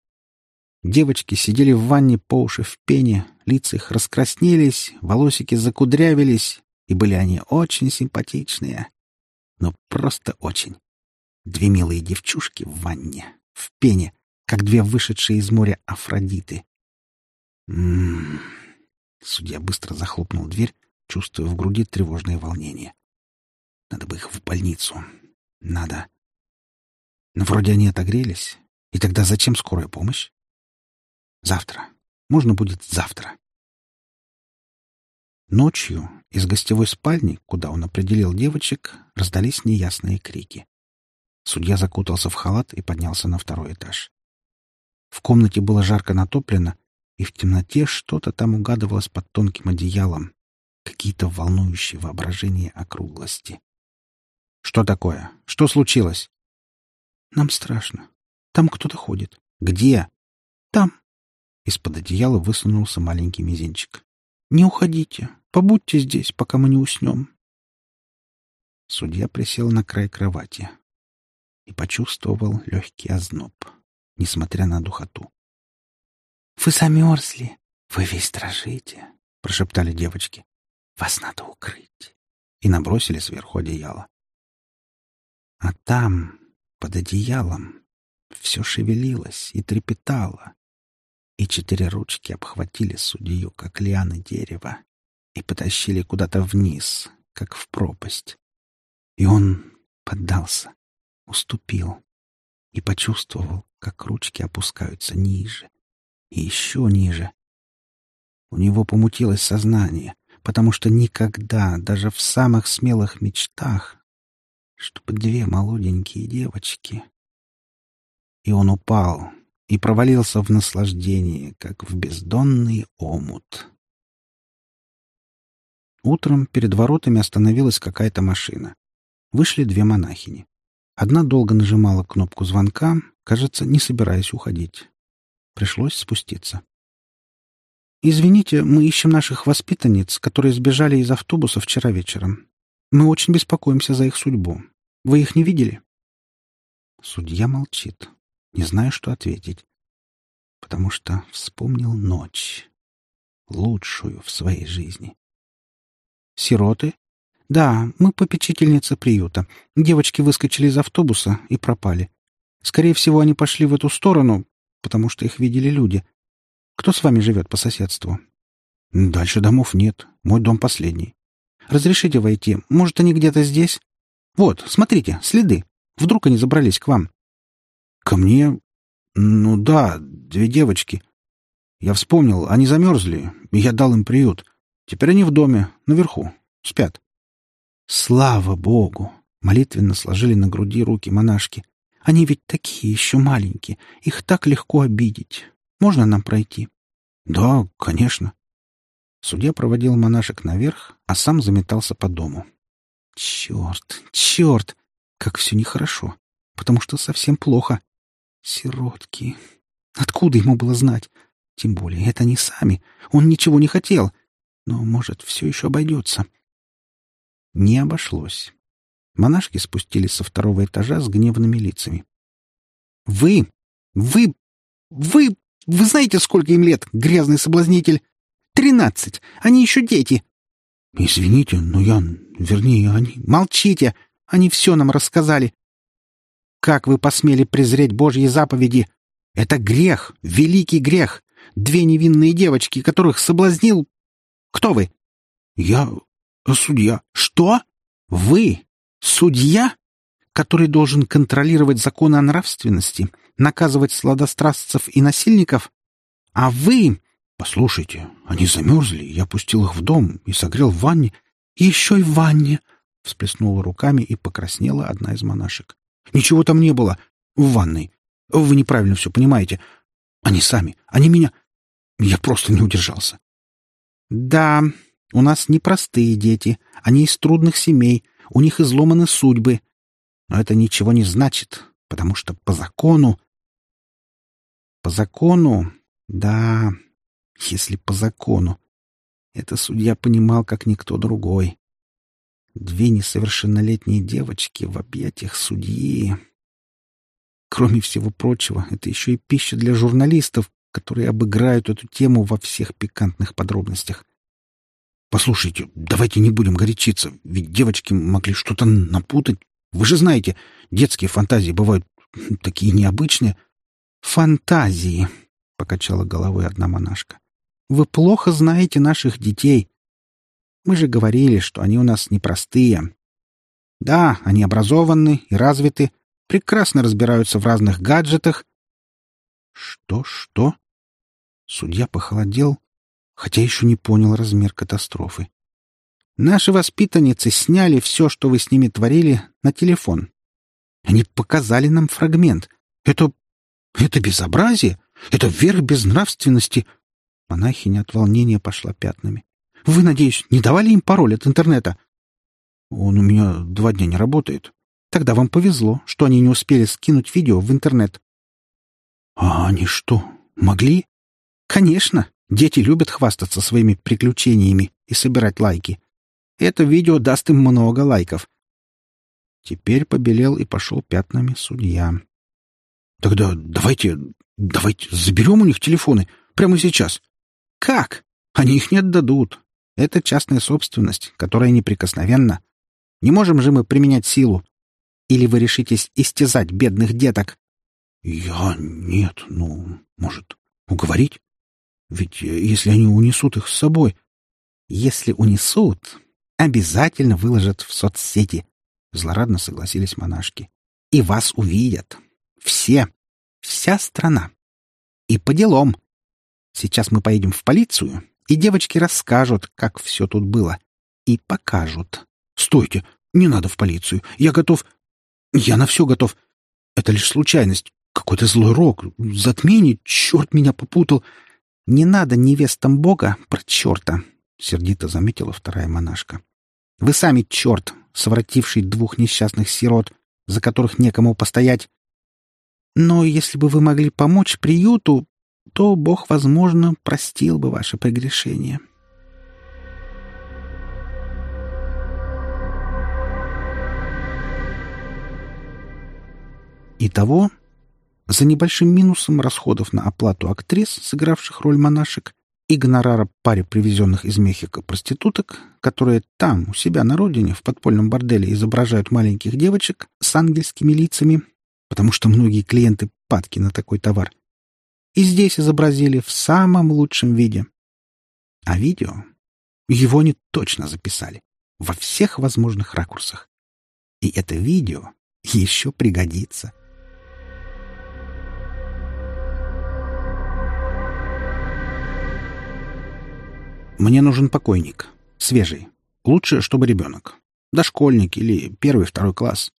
Девочки сидели в ванне по уши в пене, лица их раскраснелись, волосики закудрявились, и были они очень симпатичные. Но просто очень. Две милые девчушки в ванне, в пене, как две вышедшие из моря Афродиты. М-м-м. Судья быстро захлопнул дверь, чувствуя в груди тревожное волнение. Надо бы их в больницу. Надо. Но вроде они отогрелись. И тогда зачем скорая помощь? Завтра. Можно будет завтра. Ночью из гостевой спальни, куда он определил девочек, раздались неясные крики. Судья закутался в халат и поднялся на второй этаж. В комнате было жарко натоплено, и в темноте что-то там угадывалось под тонким одеялом, какие-то волнующие воображения округлости. «Что такое? Что случилось?» «Нам страшно. Там кто-то ходит». «Где?» «Там». Из-под одеяла высунулся маленький мизинчик. «Не уходите. Побудьте здесь, пока мы не уснем». Судья присел на край кровати и почувствовал легкий озноб несмотря на духоту. «Вы замерзли! Вы весь дрожите!» — прошептали девочки. «Вас надо укрыть!» И набросили сверху одеяло. А там, под одеялом, все шевелилось и трепетало, и четыре ручки обхватили судью, как лианы дерева, и потащили куда-то вниз, как в пропасть. И он поддался, уступил и почувствовал, как ручки опускаются ниже и еще ниже. У него помутилось сознание, потому что никогда, даже в самых смелых мечтах, чтобы две молоденькие девочки... И он упал и провалился в наслаждение, как в бездонный омут. Утром перед воротами остановилась какая-то машина. Вышли две монахини. Одна долго нажимала кнопку звонка, кажется, не собираясь уходить. Пришлось спуститься. «Извините, мы ищем наших воспитанниц, которые сбежали из автобуса вчера вечером. Мы очень беспокоимся за их судьбу. Вы их не видели?» Судья молчит, не зная, что ответить, потому что вспомнил ночь, лучшую в своей жизни. «Сироты?» «Да, мы попечительница приюта. Девочки выскочили из автобуса и пропали. Скорее всего, они пошли в эту сторону, потому что их видели люди. Кто с вами живет по соседству?» «Дальше домов нет. Мой дом последний». «Разрешите войти? Может, они где-то здесь?» «Вот, смотрите, следы. Вдруг они забрались к вам?» «Ко мне? Ну да, две девочки. Я вспомнил, они замерзли, и я дал им приют. Теперь они в доме, наверху, спят. Слава Богу! Молитвенно сложили на груди руки монашки. Они ведь такие еще маленькие, их так легко обидеть. Можно нам пройти? Да, конечно. Судья проводил монашек наверх, а сам заметался по дому. Черт, черт, как все нехорошо, потому что совсем плохо. Сиротки. Откуда ему было знать? Тем более, это не сами. Он ничего не хотел. Но, может, все еще обойдется. Не обошлось. Монашки спустились со второго этажа с гневными лицами. «Вы! Вы! Вы! Вы знаете, сколько им лет, грязный соблазнитель? Тринадцать! Они еще дети!» «Извините, но я... Вернее, они... Молчите! Они все нам рассказали! Как вы посмели презреть Божьи заповеди? Это грех, великий грех! Две невинные девочки, которых соблазнил... Кто вы?» «Я... судья». «Что? Вы? Судья?» который должен контролировать законы о нравственности, наказывать сладострастцев и насильников? А вы... Послушайте, они замерзли, я пустил их в дом и согрел в ванне. Еще и в ванне! Всплеснула руками и покраснела одна из монашек. Ничего там не было. В ванной. Вы неправильно все понимаете. Они сами. Они меня... Я просто не удержался. Да, у нас непростые дети. Они из трудных семей. У них изломаны судьбы. Но это ничего не значит, потому что по закону... По закону... Да, если по закону. Это судья понимал, как никто другой. Две несовершеннолетние девочки в объятиях судьи. Кроме всего прочего, это еще и пища для журналистов, которые обыграют эту тему во всех пикантных подробностях. Послушайте, давайте не будем горячиться, ведь девочки могли что-то напутать, вы же знаете, детские фантазии бывают такие необычные. Фантазии, — покачала головой одна монашка. Вы плохо знаете наших детей. Мы же говорили, что они у нас непростые. Да, они образованы и развиты, прекрасно разбираются в разных гаджетах. Что, что? Судья похолодел, хотя еще не понял размер катастрофы. Наши воспитанницы сняли все, что вы с ними творили, на телефон. Они показали нам фрагмент. Это... это безобразие. Это верх безнравственности. Монахиня от волнения пошла пятнами. Вы, надеюсь, не давали им пароль от интернета? Он у меня два дня не работает. Тогда вам повезло, что они не успели скинуть видео в интернет. А они что, могли? Конечно. Дети любят хвастаться своими приключениями и собирать лайки. Это видео даст им много лайков. Теперь побелел и пошел пятнами судья. — Тогда давайте, давайте заберем у них телефоны прямо сейчас. — Как? Они их не отдадут. Это частная собственность, которая неприкосновенна. Не можем же мы применять силу. Или вы решитесь истязать бедных деток? — Я... нет, ну, может, уговорить? Ведь э, если они унесут их с собой... — Если унесут, Обязательно выложат в соцсети. Злорадно согласились монашки. И вас увидят. Все. Вся страна. И по делам. Сейчас мы поедем в полицию, и девочки расскажут, как все тут было. И покажут. Стойте, не надо в полицию. Я готов... Я на все готов. Это лишь случайность. Какой-то злой рок. Затмение. Черт меня попутал. Не надо невестам Бога про черта, — сердито заметила вторая монашка. Вы сами черт, совративший двух несчастных сирот, за которых некому постоять. Но если бы вы могли помочь приюту, то Бог, возможно, простил бы ваше прегрешение. Итого, за небольшим минусом расходов на оплату актрис, сыгравших роль монашек, и гонорара паре привезенных из Мехико проституток, которые там, у себя на родине, в подпольном борделе изображают маленьких девочек с ангельскими лицами, потому что многие клиенты падки на такой товар. И здесь изобразили в самом лучшем виде. А видео? Его они точно записали. Во всех возможных ракурсах. И это видео еще пригодится. Мне нужен покойник. Свежий. Лучше, чтобы ребенок. Дошкольник или первый-второй класс.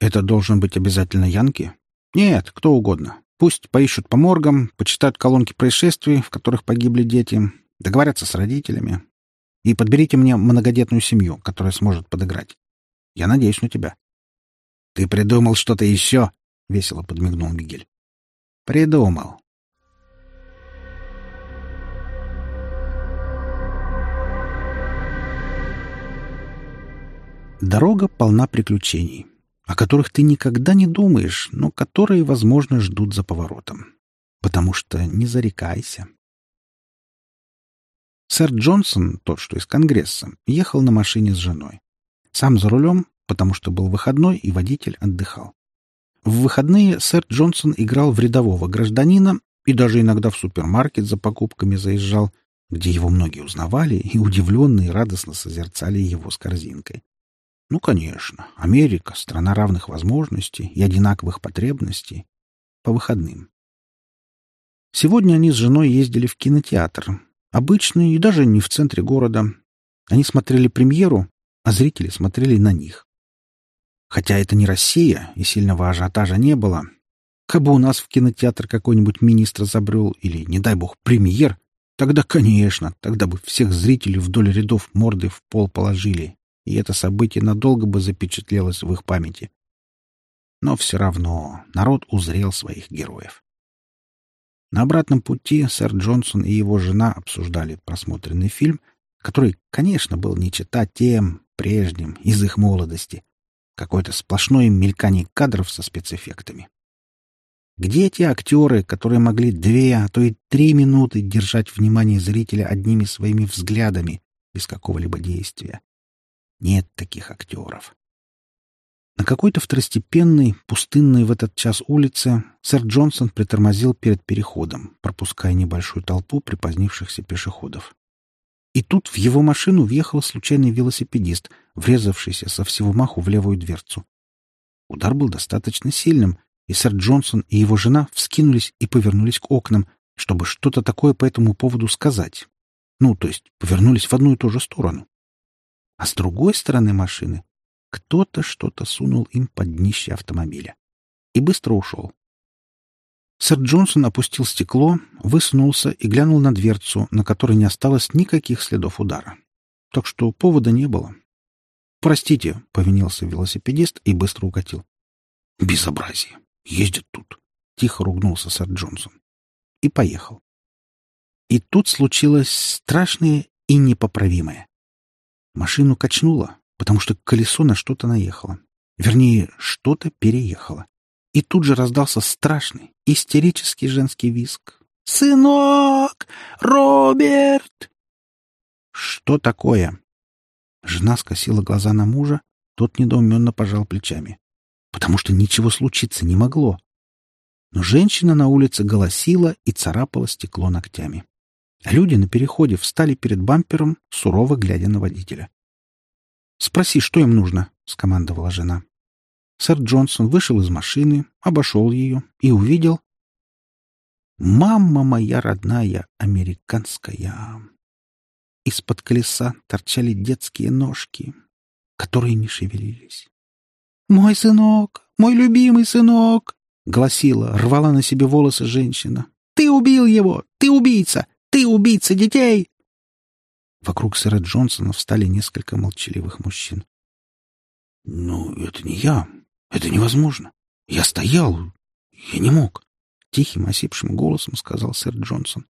Это должен быть обязательно Янки? Нет, кто угодно. Пусть поищут по моргам, почитают колонки происшествий, в которых погибли дети, договорятся с родителями. И подберите мне многодетную семью, которая сможет подыграть. Я надеюсь на тебя. — Ты придумал что-то еще? — весело подмигнул Мигель. — Придумал. Дорога полна приключений, о которых ты никогда не думаешь, но которые, возможно, ждут за поворотом. Потому что не зарекайся. Сэр Джонсон, тот, что из Конгресса, ехал на машине с женой. Сам за рулем, потому что был выходной, и водитель отдыхал. В выходные сэр Джонсон играл в рядового гражданина и даже иногда в супермаркет за покупками заезжал, где его многие узнавали и удивленные радостно созерцали его с корзинкой. Ну, конечно, Америка — страна равных возможностей и одинаковых потребностей. По выходным. Сегодня они с женой ездили в кинотеатр. Обычный и даже не в центре города. Они смотрели премьеру, а зрители смотрели на них. Хотя это не Россия, и сильного ажиотажа не было. Как бы у нас в кинотеатр какой-нибудь министр забрел или, не дай бог, премьер, тогда, конечно, тогда бы всех зрителей вдоль рядов морды в пол положили и это событие надолго бы запечатлелось в их памяти. Но все равно народ узрел своих героев. На обратном пути сэр Джонсон и его жена обсуждали просмотренный фильм, который, конечно, был не чета тем, прежним, из их молодости. Какое-то сплошное мелькание кадров со спецэффектами. Где те актеры, которые могли две, а то и три минуты держать внимание зрителя одними своими взглядами, без какого-либо действия? Нет таких актеров. На какой-то второстепенной, пустынной в этот час улице сэр Джонсон притормозил перед переходом, пропуская небольшую толпу припозднившихся пешеходов. И тут в его машину въехал случайный велосипедист, врезавшийся со всего маху в левую дверцу. Удар был достаточно сильным, и сэр Джонсон и его жена вскинулись и повернулись к окнам, чтобы что-то такое по этому поводу сказать. Ну, то есть повернулись в одну и ту же сторону а с другой стороны машины кто-то что-то сунул им под днище автомобиля и быстро ушел. Сэр Джонсон опустил стекло, высунулся и глянул на дверцу, на которой не осталось никаких следов удара. Так что повода не было. «Простите», — повинился велосипедист и быстро укатил. «Безобразие! Ездят тут!» — тихо ругнулся сэр Джонсон. И поехал. И тут случилось страшное и непоправимое. Машину качнуло, потому что колесо на что-то наехало. Вернее, что-то переехало. И тут же раздался страшный, истерический женский визг. «Сынок! Роберт!» «Что такое?» Жена скосила глаза на мужа, тот недоуменно пожал плечами. Потому что ничего случиться не могло. Но женщина на улице голосила и царапала стекло ногтями. Люди на переходе встали перед бампером, сурово глядя на водителя. «Спроси, что им нужно», — скомандовала жена. Сэр Джонсон вышел из машины, обошел ее и увидел... «Мама моя родная, американская!» Из-под колеса торчали детские ножки, которые не шевелились. «Мой сынок! Мой любимый сынок!» — гласила, рвала на себе волосы женщина. «Ты убил его! Ты убийца! Ты убийца детей!» Вокруг сэра Джонсона встали несколько молчаливых мужчин. «Ну, это не я. Это невозможно. Я стоял. Я не мог», — тихим осипшим голосом сказал сэр Джонсон.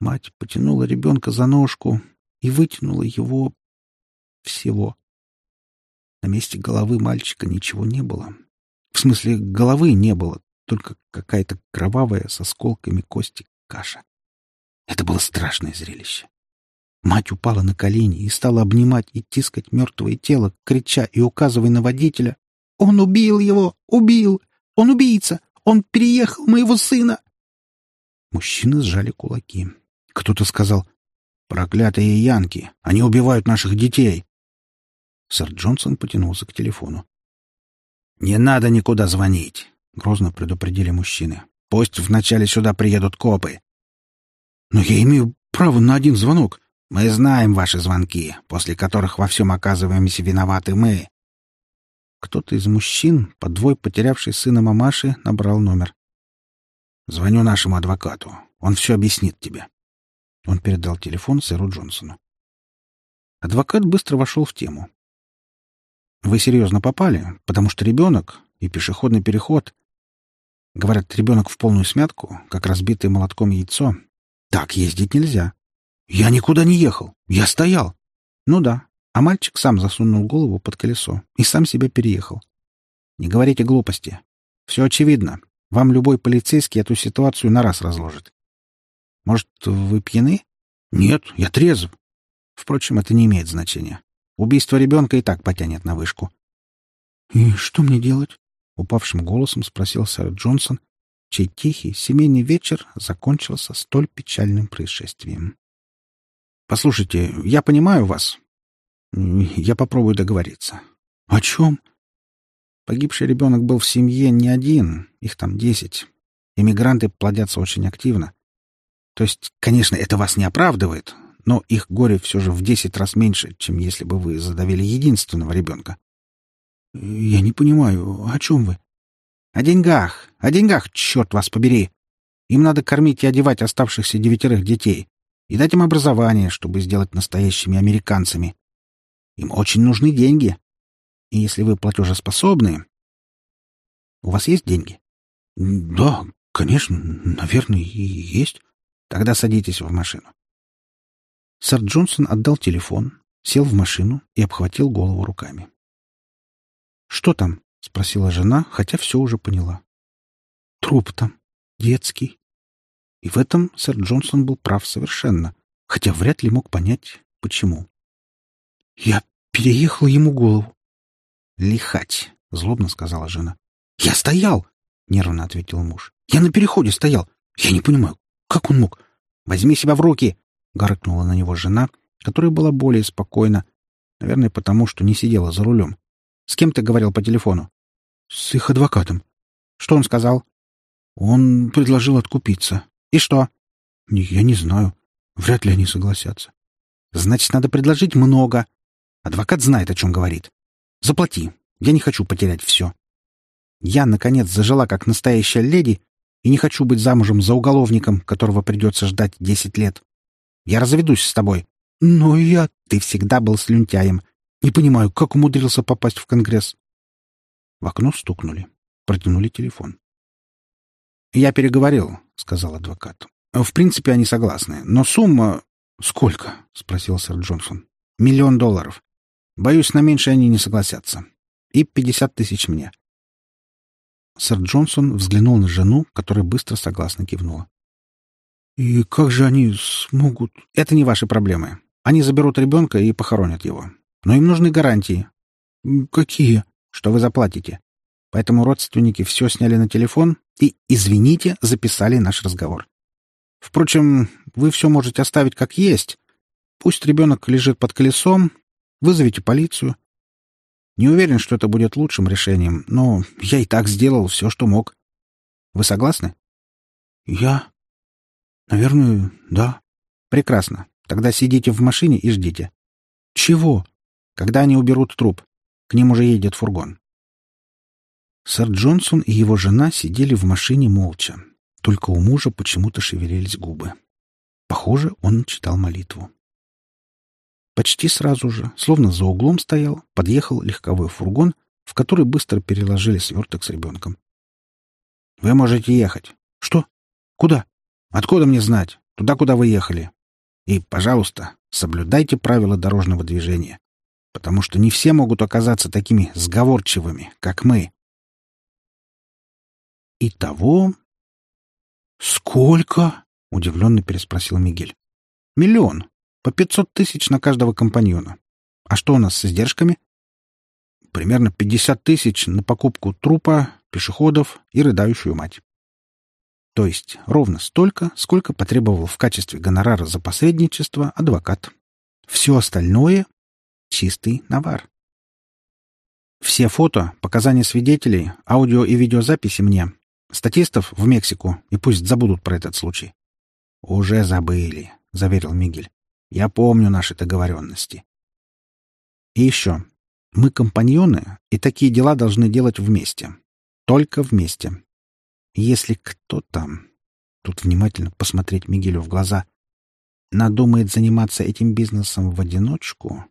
Мать потянула ребенка за ножку и вытянула его всего. На месте головы мальчика ничего не было. В смысле, головы не было, только какая-то кровавая с осколками кости каша. Это было страшное зрелище. Мать упала на колени и стала обнимать и тискать мертвое тело, крича и указывая на водителя. «Он убил его! Убил! Он убийца! Он переехал моего сына!» Мужчины сжали кулаки. Кто-то сказал «Проклятые янки! Они убивают наших детей!» Сэр Джонсон потянулся к телефону. «Не надо никуда звонить!» — грозно предупредили мужчины. «Пусть вначале сюда приедут копы. «Но я имею право на один звонок. Мы знаем ваши звонки, после которых во всем оказываемся виноваты мы. Кто-то из мужчин, подвой потерявший сына мамаши, набрал номер. «Звоню нашему адвокату. Он все объяснит тебе». Он передал телефон сэру Джонсону. Адвокат быстро вошел в тему. «Вы серьезно попали, потому что ребенок и пешеходный переход...» Говорят, ребенок в полную смятку, как разбитое молотком яйцо. Так ездить нельзя. Я никуда не ехал. Я стоял. Ну да. А мальчик сам засунул голову под колесо и сам себя переехал. Не говорите глупости. Все очевидно. Вам любой полицейский эту ситуацию на раз разложит. Может, вы пьяны? Нет, я трезв. Впрочем, это не имеет значения. Убийство ребенка и так потянет на вышку. — И что мне делать? — упавшим голосом спросил сэр Джонсон, чей тихий семейный вечер закончился столь печальным происшествием. — Послушайте, я понимаю вас. Я попробую договориться. — О чем? Погибший ребенок был в семье не один, их там десять. Эмигранты плодятся очень активно. То есть, конечно, это вас не оправдывает, но их горе все же в десять раз меньше, чем если бы вы задавили единственного ребенка. — Я не понимаю, о чем вы? — О деньгах, о деньгах, черт вас побери. Им надо кормить и одевать оставшихся девятерых детей и дать им образование, чтобы сделать настоящими американцами. Им очень нужны деньги. И если вы платежеспособны... У вас есть деньги? — Да, конечно, наверное, и есть. Тогда садитесь в машину. Сэр Джонсон отдал телефон, сел в машину и обхватил голову руками. «Что там?» — спросила жена, хотя все уже поняла. «Труп там. Детский». И в этом сэр Джонсон был прав совершенно, хотя вряд ли мог понять, почему. «Я переехал ему голову». «Лихать», — злобно сказала жена. «Я стоял!» — нервно ответил муж. «Я на переходе стоял. Я не понимаю, как он мог?» «Возьми себя в руки!» — гаркнула на него жена, которая была более спокойна, наверное, потому что не сидела за рулем. «С кем ты говорил по телефону?» «С их адвокатом». «Что он сказал?» «Он предложил откупиться». «И что?» «Я не знаю. Вряд ли они согласятся». «Значит, надо предложить много. Адвокат знает, о чем говорит. Заплати. Я не хочу потерять все. Я, наконец, зажила как настоящая леди и не хочу быть замужем за уголовником, которого придется ждать десять лет. Я разведусь с тобой. Но я... Ты всегда был слюнтяем. Не понимаю, как умудрился попасть в Конгресс. В окно стукнули. Протянули телефон. «Я переговорил», — сказал адвокат. «В принципе, они согласны. Но сумма...» «Сколько?» — спросил сэр Джонсон. «Миллион долларов. Боюсь, на меньше они не согласятся. И пятьдесят тысяч мне». Сэр Джонсон взглянул на жену, которая быстро согласно кивнула. И как же они смогут... Это не ваши проблемы. Они заберут ребенка и похоронят его. Но им нужны гарантии. Какие? Что вы заплатите. Поэтому родственники все сняли на телефон и, извините, записали наш разговор. Впрочем, вы все можете оставить как есть. Пусть ребенок лежит под колесом, вызовите полицию. Не уверен, что это будет лучшим решением, но я и так сделал все, что мог. Вы согласны? Я... Наверное, да. Прекрасно. Тогда сидите в машине и ждите. Чего? Когда они уберут труп. К ним уже едет фургон. Сэр Джонсон и его жена сидели в машине молча. Только у мужа почему-то шевелились губы. Похоже, он читал молитву. Почти сразу же, словно за углом стоял, подъехал легковой фургон, в который быстро переложили сверток с ребенком. «Вы можете ехать». «Что? Куда?» Откуда мне знать? Туда, куда вы ехали. И, пожалуйста, соблюдайте правила дорожного движения, потому что не все могут оказаться такими сговорчивыми, как мы. Итого... «Сколько?» — удивленно переспросил Мигель. «Миллион. По пятьсот тысяч на каждого компаньона. А что у нас с издержками?» «Примерно пятьдесят тысяч на покупку трупа, пешеходов и рыдающую мать. То есть ровно столько, сколько потребовал в качестве гонорара за посредничество адвокат. Все остальное — чистый навар. Все фото, показания свидетелей, аудио и видеозаписи мне. Статистов в Мексику, и пусть забудут про этот случай. Уже забыли. — заверил Мигель. «Я помню наши договоренности». «И еще. Мы компаньоны, и такие дела должны делать вместе. Только вместе. Если кто-то...» Тут внимательно посмотреть Мигелю в глаза. «Надумает заниматься этим бизнесом в одиночку...»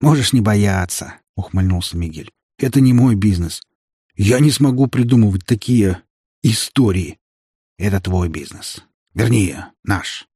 «Можешь не бояться», — ухмыльнулся Мигель. «Это не мой бизнес. Я не смогу придумывать такие истории. Это твой бизнес. Вернее, наш.